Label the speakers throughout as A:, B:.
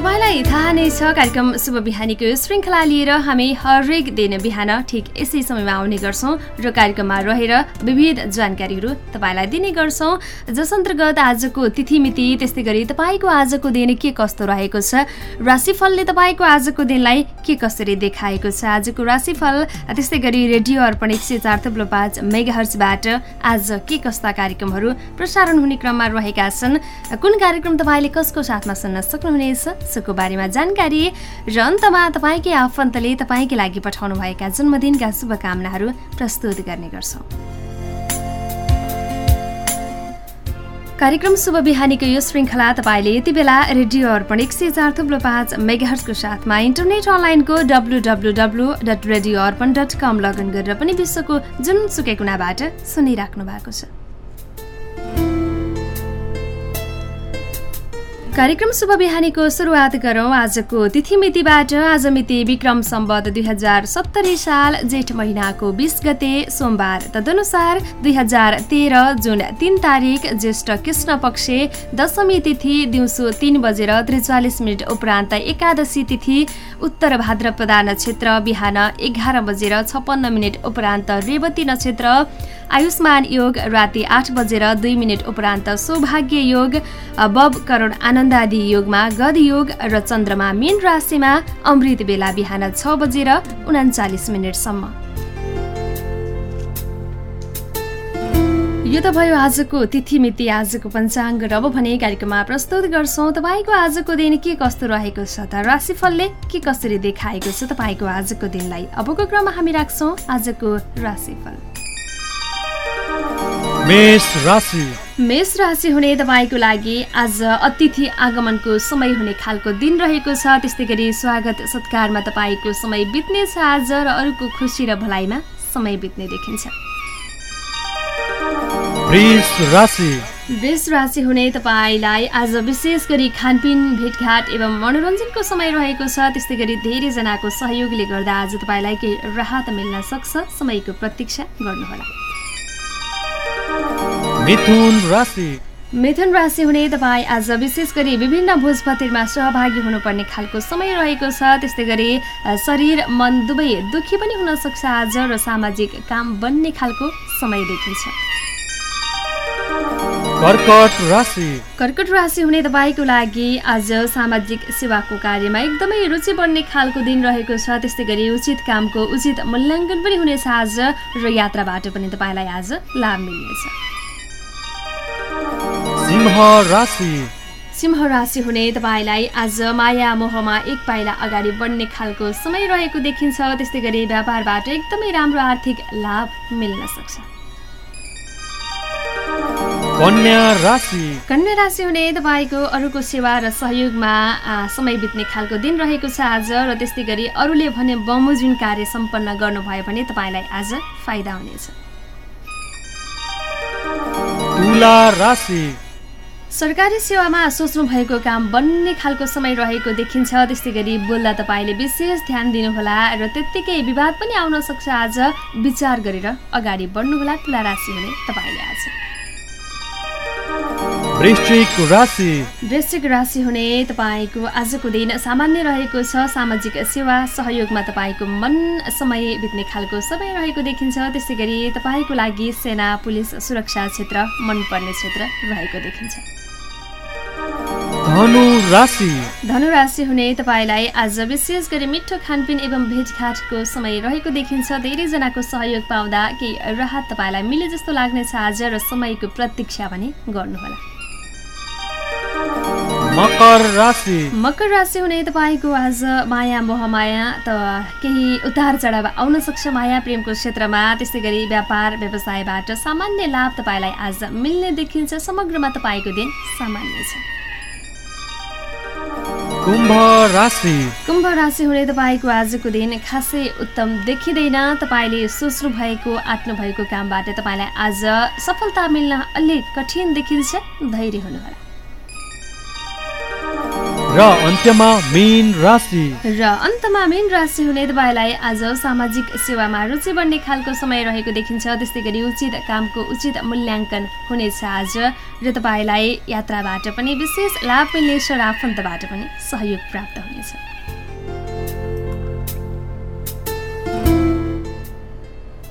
A: तपाईँलाई थाहा नै छ कार्यक्रम शुभ बिहानीको श्रृङ्खला लिएर हामी हरेक दिन बिहान ठिक यसै समयमा आउने गर्छौँ र कार्यक्रममा रहेर विविध जानकारीहरू तपाईँलाई दिने गर्छौँ। जस अन्तर्गत आजको तिथिमिति त्यस्तै गरी तपाईँको आजको दिन के कस्तो रहेको छ? राशिफलले तपाईँको आजको दिनलाई के कसरी देखाएको छ? आजको राशिफल त्यस्तै गरी रेडियो अर्पण एक सय चार थुप्रो पाँच मेगाहर्चबाट आज के कस्ता कार्यक्रमहरू प्रसारण हुने क्रममा रहेका छन्? कुन कार्यक्रम तपाईँले कसको साथमा सुन्न सक्नुहुनेछ? सो बारेमा जानकारी र अन्तमा तपाईँकै आफन्तले तपाईँकै लागि पठाउनुभएका जन्मदिनका शुभकामनाहरू प्रस्तुत गर्ने गर्छौँ। कार्यक्रम शुभ बिहानीको यो श्रृङ्खला तपाईँले यति बेला रेडियो अर्पण एक सय चार थुप्रो पाँच मेगाहर्सको साथमा इन्टरनेट अनलाइनको W W W dot radio Arpan dot com login गरेर पनि विश्वको जुनसुकै कुनाबाट सुनिराख्नु भएको छ। कार्यक्रम शुभ बिहानीको सुरुवात गरौँ। आजको तिथिमितिबाट आज मिति विक्रम सम्बत दुई हजार सत्तरी साल जेठ महिनाको बिस गते सोमबार। तदनुसार दुई हजार तेह्र जुन तिन तारिक ज्येष्ठ कृष्ण पक्ष दशमी तिथि दिउँसो तिन बजेर त्रिचालिस मिनट उपरान्त एकादशी तिथि उत्तर भाद्रपदा नक्षत्र बिहान एघार बजेर छप्पन्न मिनट उपरान्त रेवती नक्षत्र आयुष्मान योग राति आठ बजेर दुई मिनट उपरान्त सौभाग्य योग बब करोड आनन्दादि योगमा गद योग र चन्द्रमा मीन राशिमा अमृत बेला बिहान छ बजेर उन्चालिस मिनटसम्म। यो त भयो आजको तिथिमिति आजको पञ्चाङ्ग र अब भने कार्यक्रममा प्रस्तुत गर्छौँ। तपाईँको आजको दिन के कस्तो रहेको छ त? राशिफलले के कसरी देखाएको छ तपाईँको आजको दिनलाई? अबको क्रममा हामी राख्छौँ आजको राशिफल।
B: मेष राशि।
A: मेष राशि हुने तपाईँको लागि आज अतिथि आगमनको समय हुने खालको दिन रहेको छ। त्यस्तै गरी स्वागत सत्कारमा तपाईँको समय बित्नेछ आज र अरूको खुसी र भलाइमा समय बित्ने देखिन्छ। वृष राशि हुने तपाईँलाई आज विशेष गरी खानपिन भेटघाट एवं मनोरञ्जनको समय रहेको छ। त्यस्तै गरी धेरैजनाको सहयोगले गर्दा आज तपाईँलाई केही राहत मिल्न सक्छ। समयको प्रतीक्षा गर्नुहोला।
B: मिथुन राशि।
A: मिथुन राशि हुने तपाईँ आज विशेष गरी विभिन्न भोजपतिरमा सहभागी हुनुपर्ने खालको समय रहेको छ। त्यस्तै गरी शरीर मन दुवै दुखी पनि हुन सक्छ आज र सामाजिक काम बन्ने खालको समय देखिन्छ।
B: कर्कट राशि।
A: कर्कट राशि हुने तपाईँको लागि आज सामाजिक सेवाको कार्यमा एकदमै रुचि बढ्ने खालको दिन रहेको छ। त्यस्तै गरी उचित कामको उचित मूल्याङ्कन पनि हुनेछ आज र यात्राबाट पनि तपाईँलाई आज लाभ मिल्नेछ।
B: सिंह राशि।
A: सिंह राशि हुने तपाईँलाई आज माया मोहमा एक पाइला अगाडि बढ्ने खालको समय रहेको देखिन्छ। त्यस्तै गरी व्यापारबाट एकदमै राम्रो आर्थिक लाभ मिल्न सक्छ।
B: कन्या राशि।
A: कन्या राशि हुने तपाईँको अरूको सेवा र सहयोगमा समय बित्ने खालको दिन रहेको छ आज र त्यस्तै गरी अरूले भने बमोजिम कार्य सम्पन्न गर्नुभयो भने तपाईँलाई आज फाइदा हुनेछ।
B: तुला राशि।
A: सरकारी सेवामा सोच्नु भएको काम बन्ने खालको समय रहेको देखिन्छ। त्यस्तै गरी बोल्दा तपाईँले विशेष ध्यान दिनुहोला र त्यत्तिकै विवाद पनि आउन सक्छ आज। विचार गरेर अगाडि बढ्नुहोला तुला राशि हुने तपाईँले आज। वृश्चिक राशि हुने तपाईँको आजको दिन सामान्य रहेको छ। सामाजिक सेवा सहयोगमा तपाईँको मन समय बित्ने खालको समय रहेको देखिन्छ। त्यस्तै गरी तपाईँको लागि सेना पुलिस सुरक्षा क्षेत्र मनपर्ने क्षेत्र रहेको देखिन्छ।
B: धनु राशि।
A: धनु राशि हुने तपाईँलाई आज विशेष गरी मिठो खानपिन एवं भेटघाटको समय रहेको देखिन्छ। धेरैजनाको सहयोग पाउँदा केही राहत तपाईँलाई मिले जस्तो लाग्नेछ आज र समयको प्रतीक्षा पनि गर्नुहोला।
B: मकर राशि।
A: मकर राशि हुने तपाईँको आज माया मोहमाया त केही उतार चढाव आउन सक्छ माया प्रेमको क्षेत्रमा। त्यस्तै गरी व्यापार व्यवसायबाट सामान्य लाभ तपाईँलाई आज मिल्ने देखिन्छ। समग्रमा तपाईँको दिन सामान्य छ।
B: कुम्भ राशि।
A: कुम्भ राशि हुने तपाईँको आजको दिन खासै उत्तम देखिँदैन। तपाईँले सोच्नु भएको आँट्नु भएको कामबाट तपाईँलाई आज सफलता मिल्न अलिक कठिन देखिन्छ। धैर्य हुनुहोला।
B: र अन्त्यमा मीन राशि।
A: र अन्तमा मीन राशि हुने तपाईँलाई आज सामाजिक सेवामा रुचि बढ्ने खालको समय रहेको देखिन्छ। त्यस्तै गरी उचित कामको उचित मूल्याङ्कन हुनेछ आज। र तपाईँलाई यात्राबाट पनि विशेष लाभ मिल्नेछ र आफन्तबाट पनि सहयोग प्राप्त हुनेछ।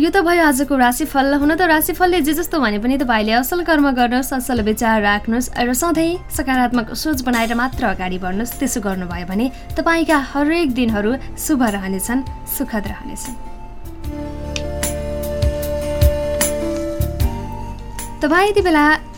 A: यो त भयो आजको राशिफल। हुन त राशिफलले जे जस्तो भने पनि तपाईँले असल कर्म गर्नुहोस् असल विचार राख्नुहोस् र सधैँ सकारात्मक सोच बनाएर मात्र अगाडि बढ्नुहोस्। त्यसो गर्नुभयो भने तपाईँका हरेक दिनहरू शुभ रहनेछन् सुखद रहनेछन्। तपाईँ यति बेला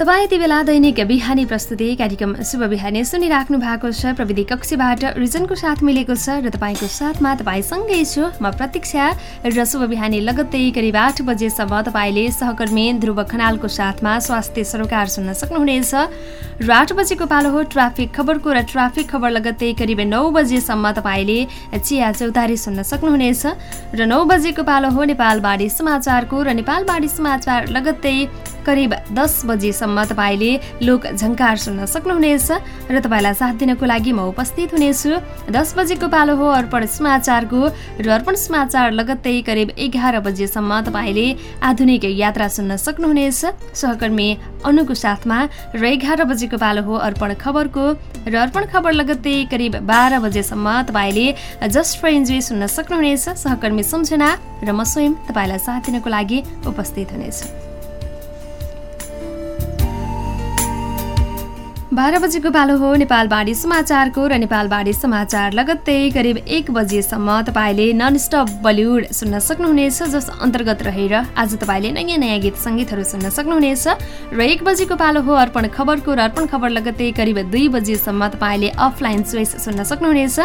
A: तपाईँ यति बेला दैनिक बिहानी प्रस्तुति कार्यक्रम शुभ बिहानी सुनिराख्नु भएको छ। प्रविधि कक्षीबाट रिजनको साथ मिलेको छ र तपाईँको साथमा तपाईँसँगै छु। म प्रतीक्षा र शुभ बिहानी लगत्तै करिब आठ बजेसम्म तपाईँले सहकर्मी ध्रुव खनालको साथमा स्वास्थ्य सरोकार सुन्न सक्नुहुनेछ। र आठ बजेको पालो हो ट्राफिक खबरको र ट्राफिक खबर लगत्तै करिब नौ बजेसम्म तपाईँले चिया चौतारी सुन्न सक्नुहुनेछ। र नौ बजेको पालो हो नेपालबाडी समाचारको र नेपालबाडी समाचार लगत्तै करिब दस बजेसम्म तपाईँले लोक झङ्कार सुन्न सक्नुहुनेछ र तपाईँलाई साथ दिनको लागि म उपस्थित हुनेछु। दस बजेको पालो हो अर्पण समाचारको र अर्पण समाचार लगत्तै करिब एघार बजेसम्म तपाईँले आधुनिक यात्रा सुन्न सक्नुहुनेछ। सहकर्मी अनुको साथमा र एघार बजेको पालो हो अर्पण खबरको र अर्पण खबर लगत्तै करिब बाह्र बजेसम्म तपाईँले जस्ट फर इन्जोय सुन्न सक्नुहुनेछ। सहकर्मी सम्झना र म स्वयं तपाईँलाई साथ दिनको लागि उपस्थित हुनेछु। बाह्र बजेको पालो हो नेपाल बाढी समाचारको र नेपाल बाढी समाचार लगत्तै करिब एक बजेसम्म तपाईँले ननस्टप बलिउड सुन्न सक्नुहुनेछ जस अन्तर्गत रहेर आज तपाईँले नयाँ नयाँ गीत सङ्गीतहरू सुन्न सक्नुहुनेछ। र एक बजेको पालो हो अर्पण खबरको र अर्पण खबर लगत्तै करिब दुई बजेसम्म तपाईँले अफलाइन चोइस सुन्न सक्नुहुनेछ।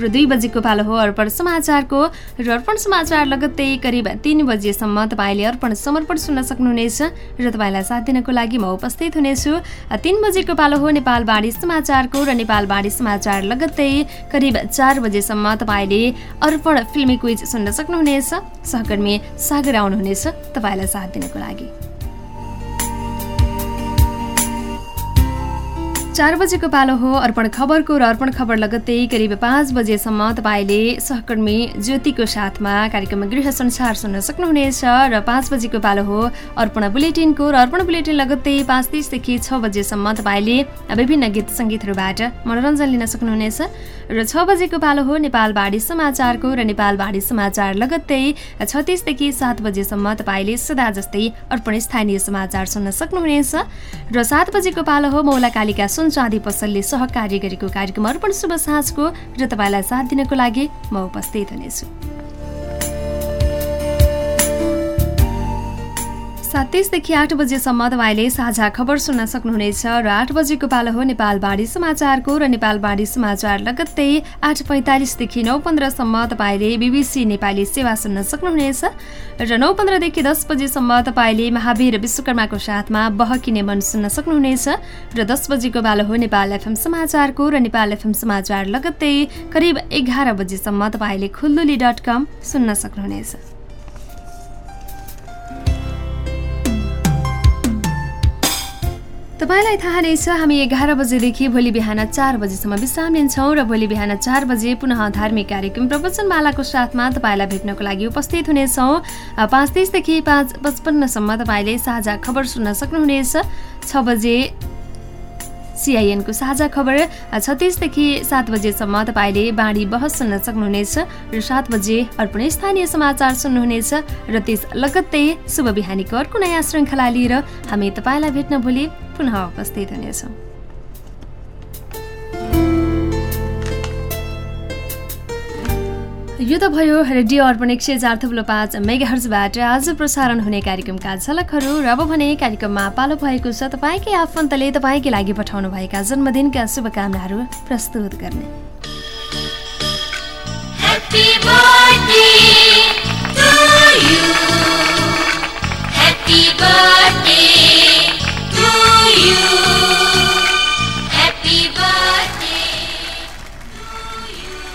A: र दुई बजेको पालो हो अर्पण समाचारको र अर्पण समाचार लगत्तै करिब तिन बजेसम्म तपाईँले अर्पण समर्पण सुन्न सक्नुहुनेछ र तपाईँलाई साथ दिनको लागि म उपस्थित हुनेछु। तिन बजेको पालो हो नेपाल बाढी समाचारको र नेपाल बाढी समाचार लगत्तै करिब चार बजेसम्म तपाईँले अर्पण फिल्मी क्विज सुन्न सक्नुहुनेछ। सहकर्मी सागर आउनुहुनेछ तपाईँलाई साथ दिनको लागि। चार बजेको पालो हो अर्पण खबरको र अर्पण खबर लगत्तै करिब पाँच बजेसम्म तपाईँले सहकर्मी ज्योतिको साथमा कार्यक्रम गृह संसार सुन्न सक्नुहुनेछ र पाँच बजेको पालो हो अर्पण बुलेटिनको र अर्पण बुलेटिन लगत्तै पाँच तिसदेखि छ बजेसम्म तपाईँले विभिन्न गीत सङ्गीतहरूबाट मनोरञ्जन लिन सक्नुहुनेछ। र छ बजेको पालो हो नेपाल बाढी समाचारको र नेपाल बाढी समाचार लगत्तै छत्तिसदेखि सात बजेसम्म तपाईँले सदा जस्तै अर्पण स्थानीय समाचार सुन्न सक्नुहुनेछ। र सात बजेको पालो हो मौला कालिका सुन चाँदी पसलले सहकार्य गरेको कार्यक्रम अर्पण शुभ साँझको र तपाईँलाई साथ दिनको लागि म उपस्थित हुनेछु। सात तिसदेखि आठ बजेसम्म तपाईँले साझा खबर सुन्न सक्नुहुनेछ र आठ बजेको पालो हो नेपाल बाढी समाचारको र नेपाल बाढी समाचार लगत्तै आठ पैँतालिसदेखि नौ पन्ध्रसम्म तपाईँले बिबिसी नेपाली सेवा सुन्न सक्नुहुनेछ र नौ पन्ध्रदेखि दस बजेसम्म तपाईँले महावीर विश्वकर्माको साथमा बहकिने मन सुन्न सक्नुहुनेछ र दस बजेको पालो हो नेपाल एफएम समाचारको र नेपाल एफएम समाचार लगत्तै करिब एघार बजेसम्म तपाईँले खुल्लुली डट सुन्न सक्नुहुनेछ। तपाईँलाई थाहा नै छ हामी एघार बजेदेखि भोलि बिहान चार बजीसम्म विश्राम लिन्छौँ र भोलि बिहान चार बजे पुनः धार्मिक कार्यक्रम प्रवचनमालाको साथमा तपाईँलाई भेट्नको लागि उपस्थित हुनेछौँ। पाँच तिसदेखि पाँच पचपन्नसम्म तपाईँले साझा खबर सुन्न सक्नुहुनेछ। छ बजे सिआइएनको साझा खबर छत्तिसदेखि सात बजेसम्म तपाईँले बाँडी बहस सुन्न सक्नुहुनेछ र सात बजे अर्पण स्थानीय समाचार सुन्नुहुनेछ र त्यस लगत्तै शुभ बिहानीको अर्को नयाँ श्रृङ्खला लिएर हामी तपाईँलाई भेट्न भोलि पुनः उपस्थित हुनेछौँ। यो त भयो रेडियो अर्पण एक सय चार थुप्लो पाँच मेगाहर्जबाट आज प्रसारण हुने कार्यक्रमका झलकहरू र अब भने कार्यक्रममा पालो भएको छ तपाईँकै आफन्तले तपाईँकै लागि पठाउनु भएका जन्मदिनका शुभकामनाहरू प्रस्तुत गर्ने।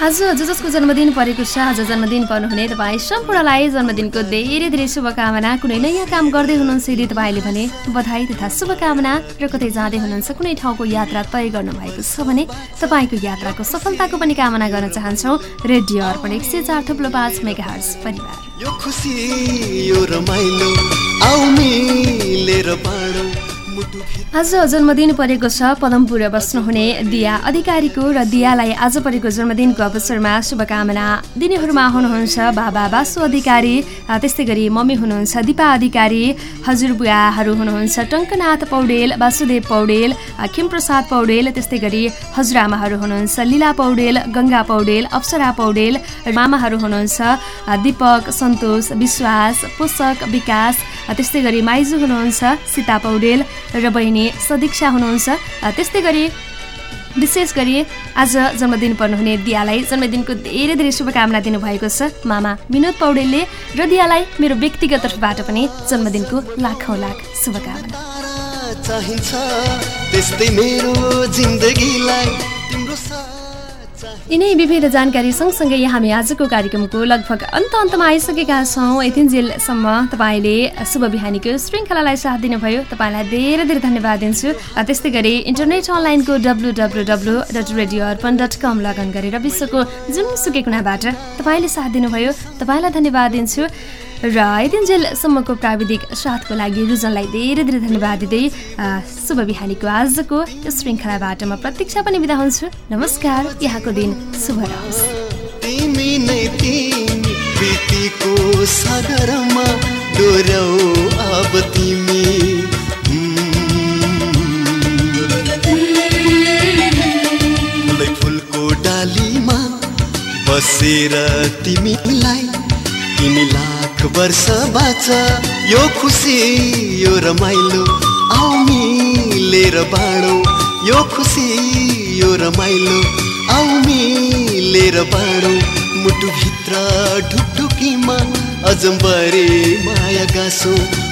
A: आज जो जसको जन्मदिन परेको छ आज जन्मदिन पर्नुहुने तपाईँ सम्पूर्णलाई जन्मदिनको धेरै धेरै शुभकामना। कुनै नयाँ काम गर्दै हुनुहुन्छ यदि तपाईँले भने बधाई तथा शुभकामना र कतै जाँदै हुनुहुन्छ कुनै ठाउँको यात्रा तय गर्नुभएको छ भने तपाईँको यात्राको सफलताको पनि कामना गर्न चाहन्छौँ। रेडियो अर्पण एक सय चार थुप्लो पाँच मेगा परिवार। यो खुसी यो रमाइलो आज जन्मदिन परेको छ पदमपुर बस्नुहुने दिया अधिकारीको र दियालाई आज परेको जन्मदिनको अवसरमा शुभकामना। दिनेहरूमा हुनुहुन्छ बाबा बासु अधिकारी त्यस्तै गरी मम्मी हुनुहुन्छ दिपा अधिकारी हजुरबुवाहरू हुनुहुन्छ टङ्कनाथ पौडेल वासुदेव पौडेल खिमप्रसाद पौडेल त्यस्तै गरी हजुरआमाहरू हुनुहुन्छ लीला पौडेल गङ्गा पौडेल अप्सरा पौडेल मामाहरू हुनुहुन्छ दिपक सन्तोष विश्वास पोषक विकास त्यस्तै गरी माइजू हुनुहुन्छ सीता पौडेल र बहिनी सदीक्षा हुनुहुन्छ। त्यस्तै गरी विशेष गरी आज जन्मदिन पर्नुहुने दियालाई जन्मदिनको धेरै धेरै शुभकामना दिनुभएको छ। मामा विनोद पौडेलले र दियालाई मेरो व्यक्तिगत तर्फबाट पनि जन्मदिनको लाखौँ लाख शुभकामना चाहिन्छ त्यस्तै मेरो जिन्दगीलाई यिनै विभिन्न जानकारी सँगसँगै हामी आजको कार्यक्रमको लगभग अन्त अन्तमा आइसकेका छौँ। यतिन्जेलसम्म तपाईँले शुभ बिहानीको श्रृङ्खलालाई साथ दिनुभयो। तपाईँलाई धेरै धेरै धन्यवाद दिन्छु। त्यस्तै गरी इन्टरनेट अनलाइनको W W W dot radio Arpan dot com login गरेर विश्वको जुनसुकै कुनाबाट तपाईँले साथ दिनुभयो। तपाईँलाई धन्यवाद दिन्छु। र यतिन्जेलसम्मको प्राविधिक साथको लागि रुजनलाई धेरै धेरै धन्यवाद दिँदै शुभ बिहानीको आजको श्रृङ्खलाबाट म प्रतीक्षा पनि बिदा हुन्छु। नमस्कार यहाँको दिन शुभ रहोस्। सागरमा अब तिमी। डालीमा बसेर तिमीलाई तिमीलाई वर्ष बाँच यो खुसी यो रमाइलो आउ मिलेर बाँडो। यो खुसी यो रमाइलो आउ मिलेर बाँडो। मुटुभित्र ढुकढुकीमा अजम्बरे माया गाँसो।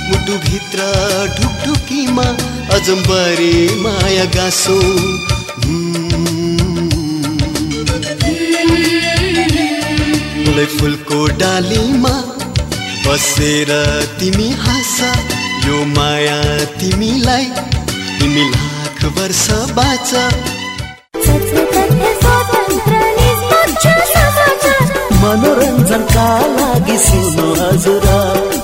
A: मुटुभित्र ढुकढुकीमा अजम्बरे माया गाँसो। फुलको डालीमा बसेर तिमी हाँस यो माया तिमीलाई तिमी लाख वर्ष बाँच। मनोरञ्जनका लागि सुन्नु हजुर।